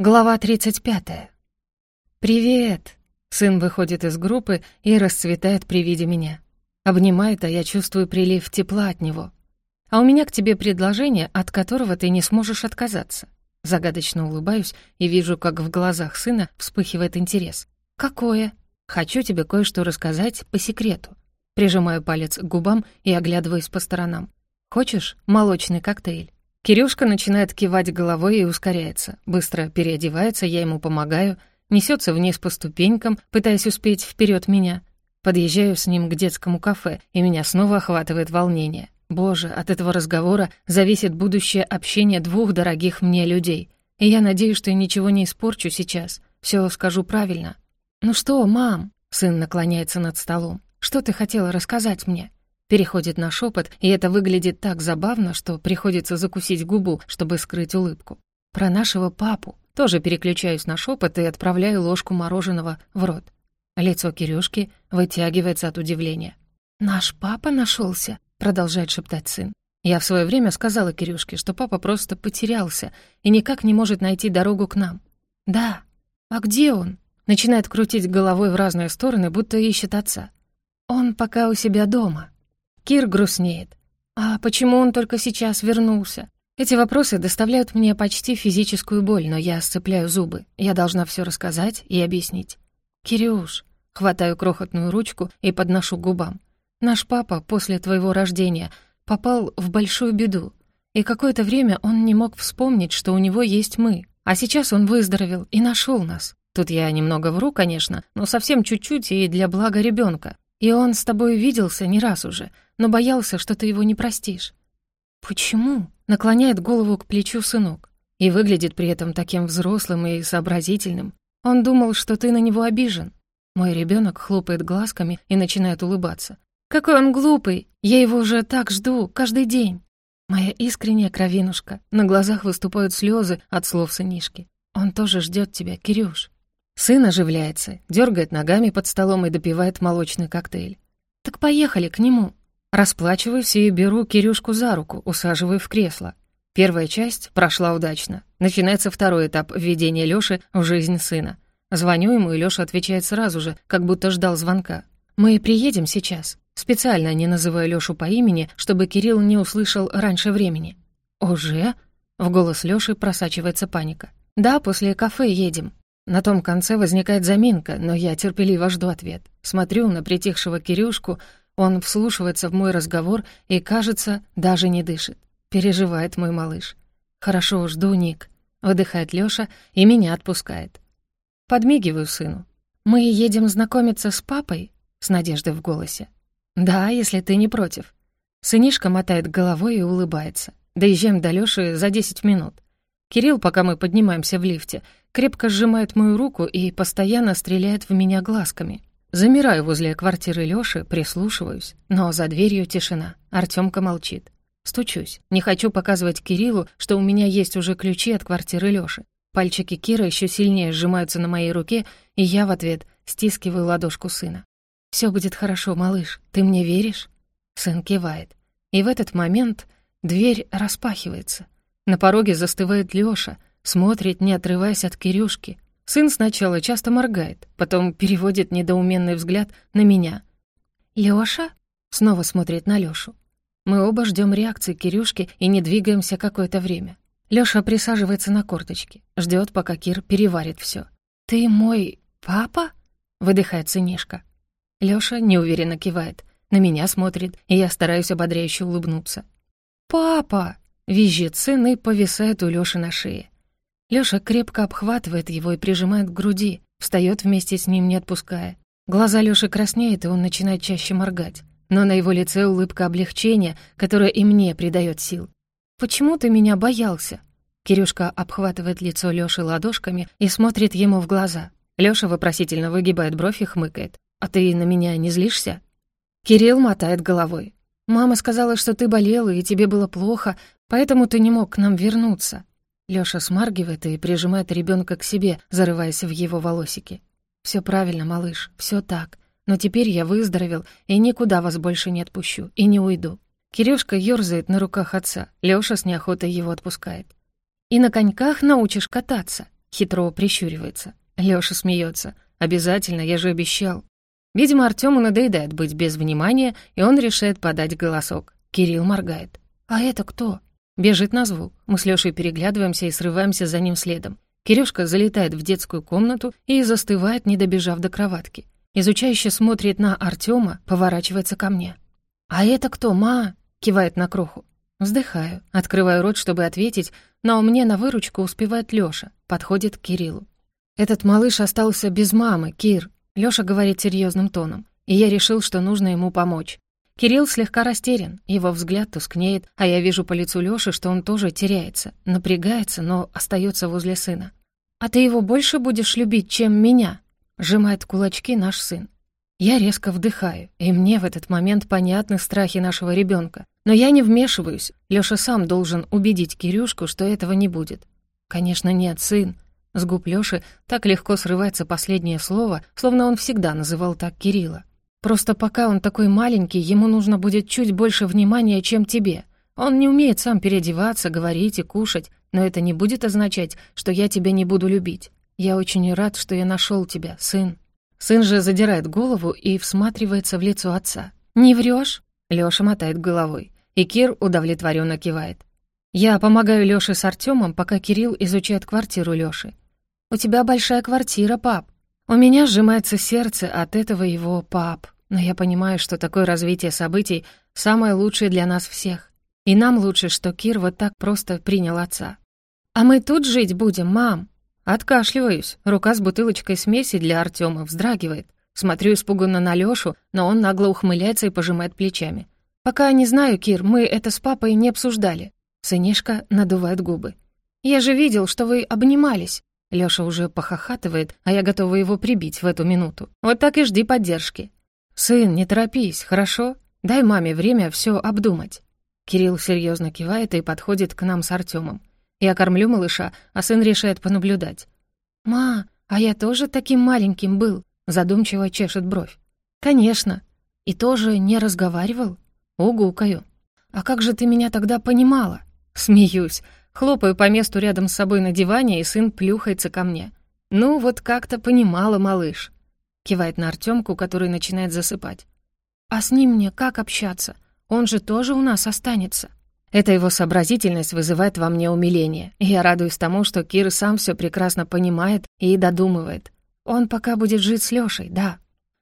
Глава 35. «Привет!» Сын выходит из группы и расцветает при виде меня. Обнимает, а я чувствую прилив тепла от него. А у меня к тебе предложение, от которого ты не сможешь отказаться. Загадочно улыбаюсь и вижу, как в глазах сына вспыхивает интерес. «Какое?» «Хочу тебе кое-что рассказать по секрету». Прижимаю палец к губам и оглядываюсь по сторонам. «Хочешь молочный коктейль?» Кирюшка начинает кивать головой и ускоряется. Быстро переодевается, я ему помогаю, несется вниз по ступенькам, пытаясь успеть вперед меня. Подъезжаю с ним к детскому кафе, и меня снова охватывает волнение. Боже, от этого разговора зависит будущее общение двух дорогих мне людей. И я надеюсь, что я ничего не испорчу сейчас. Все скажу правильно. «Ну что, мам?» Сын наклоняется над столом. «Что ты хотела рассказать мне?» Переходит на шепот, и это выглядит так забавно, что приходится закусить губу, чтобы скрыть улыбку. Про нашего папу. Тоже переключаюсь на шепот и отправляю ложку мороженого в рот. Лицо Кирюшки вытягивается от удивления. «Наш папа нашелся, продолжает шептать сын. Я в свое время сказала Кирюшке, что папа просто потерялся и никак не может найти дорогу к нам. «Да. А где он?» Начинает крутить головой в разные стороны, будто ищет отца. «Он пока у себя дома», Кир грустнеет. А почему он только сейчас вернулся? Эти вопросы доставляют мне почти физическую боль, но я сцепляю зубы. Я должна все рассказать и объяснить. «Кирюш», хватаю крохотную ручку и подношу к губам. «Наш папа после твоего рождения попал в большую беду, и какое-то время он не мог вспомнить, что у него есть мы. А сейчас он выздоровел и нашел нас. Тут я немного вру, конечно, но совсем чуть-чуть и для блага ребенка. И он с тобой виделся не раз уже, но боялся, что ты его не простишь». «Почему?» — наклоняет голову к плечу сынок. И выглядит при этом таким взрослым и сообразительным. Он думал, что ты на него обижен. Мой ребенок хлопает глазками и начинает улыбаться. «Какой он глупый! Я его уже так жду, каждый день!» Моя искренняя кровинушка. На глазах выступают слезы от слов сынишки. «Он тоже ждет тебя, Кирюш». Сын оживляется, дергает ногами под столом и допивает молочный коктейль. «Так поехали к нему». Расплачиваюсь и беру Кирюшку за руку, усаживаю в кресло. Первая часть прошла удачно. Начинается второй этап введения Лёши в жизнь сына. Звоню ему, и Лёша отвечает сразу же, как будто ждал звонка. «Мы приедем сейчас». Специально не называю Лёшу по имени, чтобы Кирилл не услышал раньше времени. «Уже?» В голос Лёши просачивается паника. «Да, после кафе едем». На том конце возникает заминка, но я терпеливо жду ответ. Смотрю на притихшего Кирюшку, он вслушивается в мой разговор и, кажется, даже не дышит. Переживает мой малыш. «Хорошо, жду, Ник», — выдыхает Лёша и меня отпускает. Подмигиваю сыну. «Мы едем знакомиться с папой?» — с надеждой в голосе. «Да, если ты не против». Сынишка мотает головой и улыбается. Доезжаем до Лёши за 10 минут. Кирилл, пока мы поднимаемся в лифте, крепко сжимает мою руку и постоянно стреляет в меня глазками. Замираю возле квартиры Лёши, прислушиваюсь, но за дверью тишина. Артёмка молчит. Стучусь. Не хочу показывать Кириллу, что у меня есть уже ключи от квартиры Лёши. Пальчики Кира ещё сильнее сжимаются на моей руке, и я в ответ стискиваю ладошку сына. «Всё будет хорошо, малыш. Ты мне веришь?» Сын кивает. И в этот момент дверь распахивается. На пороге застывает Лёша, смотрит, не отрываясь от Кирюшки, Сын сначала часто моргает, потом переводит недоуменный взгляд на меня. «Лёша?» — снова смотрит на Лёшу. Мы оба ждём реакции Кирюшки и не двигаемся какое-то время. Лёша присаживается на корточки, ждёт, пока Кир переварит всё. «Ты мой папа?» — выдыхает сынишка. Лёша неуверенно кивает, на меня смотрит, и я стараюсь ободряюще улыбнуться. «Папа!» — визжит сын и повисает у Лёши на шее. Лёша крепко обхватывает его и прижимает к груди, встаёт вместе с ним, не отпуская. Глаза Лёши краснеют, и он начинает чаще моргать. Но на его лице улыбка облегчения, которая и мне придаёт сил. «Почему ты меня боялся?» Кирюшка обхватывает лицо Лёши ладошками и смотрит ему в глаза. Лёша вопросительно выгибает бровь и хмыкает. «А ты на меня не злишься?» Кирилл мотает головой. «Мама сказала, что ты болела и тебе было плохо, поэтому ты не мог к нам вернуться. Лёша смаргивает и прижимает ребёнка к себе, зарываясь в его волосики. «Всё правильно, малыш, всё так. Но теперь я выздоровел и никуда вас больше не отпущу и не уйду». Кирюшка ёрзает на руках отца, Лёша с неохотой его отпускает. «И на коньках научишь кататься?» хитро прищуривается. Лёша смеется. «Обязательно, я же обещал». Видимо, Артему надоедает быть без внимания, и он решает подать голосок. Кирилл моргает. «А это кто?» Бежит на звук. Мы с Лёшей переглядываемся и срываемся за ним следом. Кирюшка залетает в детскую комнату и застывает, не добежав до кроватки. Изучающе смотрит на Артема, поворачивается ко мне. «А это кто, ма?» — кивает на кроху. Вздыхаю, открываю рот, чтобы ответить, но мне на выручку успевает Лёша, подходит к Кириллу. «Этот малыш остался без мамы, Кир», — Лёша говорит серьезным тоном, и я решил, что нужно ему помочь. Кирилл слегка растерян, его взгляд тускнеет, а я вижу по лицу Лёши, что он тоже теряется, напрягается, но остается возле сына. «А ты его больше будешь любить, чем меня?» — сжимает кулачки наш сын. Я резко вдыхаю, и мне в этот момент понятны страхи нашего ребенка. Но я не вмешиваюсь. Лёша сам должен убедить Кирюшку, что этого не будет. Конечно, нет, сын. С губ Лёши так легко срывается последнее слово, словно он всегда называл так Кирилла. Просто пока он такой маленький, ему нужно будет чуть больше внимания, чем тебе. Он не умеет сам переодеваться, говорить и кушать, но это не будет означать, что я тебя не буду любить. Я очень рад, что я нашел тебя, сын. Сын же задирает голову и всматривается в лицо отца. «Не врёшь?» Лёша мотает головой, и Кир удовлетворённо кивает. Я помогаю Лёше с Артёмом, пока Кирилл изучает квартиру Лёши. «У тебя большая квартира, пап». У меня сжимается сердце от этого его пап, но я понимаю, что такое развитие событий самое лучшее для нас всех. И нам лучше, что Кир вот так просто принял отца. «А мы тут жить будем, мам?» Откашливаюсь. Рука с бутылочкой смеси для Артема вздрагивает. Смотрю испуганно на Лёшу, но он нагло ухмыляется и пожимает плечами. «Пока не знаю, Кир, мы это с папой не обсуждали». Сынишка надувает губы. «Я же видел, что вы обнимались». Лёша уже похохатывает, а я готова его прибить в эту минуту. Вот так и жди поддержки. «Сын, не торопись, хорошо? Дай маме время всё обдумать». Кирилл серьезно кивает и подходит к нам с Артемом. Я кормлю малыша, а сын решает понаблюдать. «Ма, а я тоже таким маленьким был?» Задумчиво чешет бровь. «Конечно. И тоже не разговаривал?» Угукаю. «А как же ты меня тогда понимала?» Смеюсь. Хлопаю по месту рядом с собой на диване, и сын плюхается ко мне. «Ну, вот как-то понимала, малыш». Кивает на Артемку, который начинает засыпать. «А с ним мне как общаться? Он же тоже у нас останется». Эта его сообразительность вызывает во мне умиление. Я радуюсь тому, что Кир сам все прекрасно понимает и додумывает. Он пока будет жить с Лешей, да.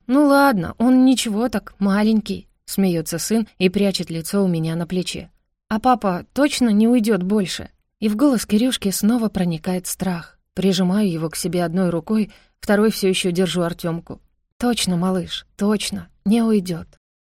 Ну ладно, он ничего так, маленький, смеется сын и прячет лицо у меня на плече. А папа точно не уйдет больше. И в голос Кирюшки снова проникает страх. Прижимаю его к себе одной рукой, второй все еще держу Артемку. Точно, малыш, точно, не уйдет.